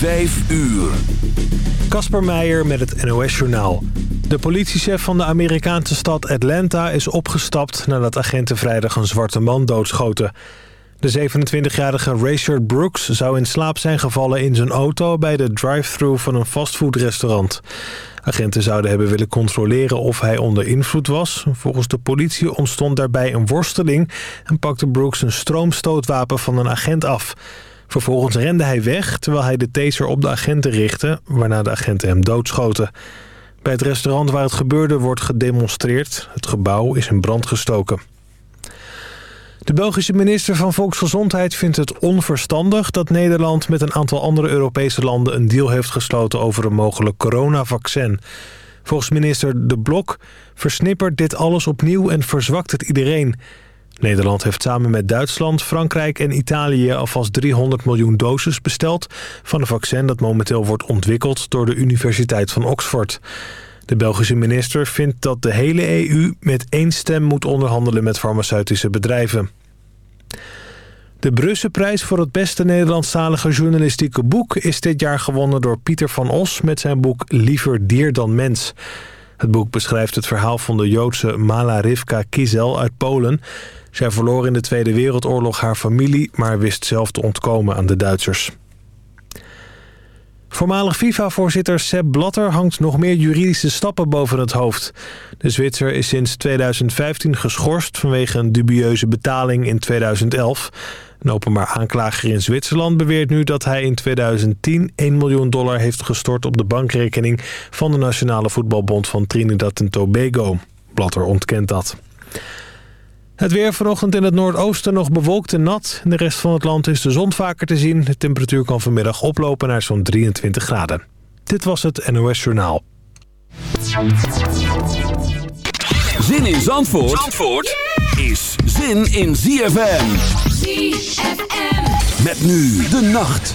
5 uur. Kasper Meijer met het NOS-journaal. De politiechef van de Amerikaanse stad Atlanta is opgestapt... nadat agenten vrijdag een zwarte man doodschoten. De 27-jarige Rayshard Brooks zou in slaap zijn gevallen in zijn auto... bij de drive-thru van een fastfoodrestaurant. Agenten zouden hebben willen controleren of hij onder invloed was. Volgens de politie ontstond daarbij een worsteling... en pakte Brooks een stroomstootwapen van een agent af... Vervolgens rende hij weg terwijl hij de taser op de agenten richtte... waarna de agenten hem doodschoten. Bij het restaurant waar het gebeurde wordt gedemonstreerd. Het gebouw is in brand gestoken. De Belgische minister van Volksgezondheid vindt het onverstandig... dat Nederland met een aantal andere Europese landen... een deal heeft gesloten over een mogelijk coronavaccin. Volgens minister De Blok versnippert dit alles opnieuw... en verzwakt het iedereen... Nederland heeft samen met Duitsland, Frankrijk en Italië alvast 300 miljoen doses besteld van een vaccin dat momenteel wordt ontwikkeld door de Universiteit van Oxford. De Belgische minister vindt dat de hele EU met één stem moet onderhandelen met farmaceutische bedrijven. De Brusselprijs voor het beste Nederlandstalige journalistieke boek... is dit jaar gewonnen door Pieter van Os met zijn boek Liever dier dan mens. Het boek beschrijft het verhaal van de Joodse Mala Rivka Kizel uit Polen... Zij verloor in de Tweede Wereldoorlog haar familie... maar wist zelf te ontkomen aan de Duitsers. Voormalig FIFA-voorzitter Sepp Blatter hangt nog meer juridische stappen boven het hoofd. De Zwitser is sinds 2015 geschorst vanwege een dubieuze betaling in 2011. Een openbaar aanklager in Zwitserland beweert nu dat hij in 2010 1 miljoen dollar heeft gestort op de bankrekening van de Nationale Voetbalbond van Trinidad en Tobago. Blatter ontkent dat. Het weer vanochtend in het noordoosten nog bewolkt en nat. In de rest van het land is de zon vaker te zien. De temperatuur kan vanmiddag oplopen naar zo'n 23 graden. Dit was het NOS Journaal. Zin in Zandvoort, Zandvoort is zin in ZFM. ZFM. Met nu de nacht.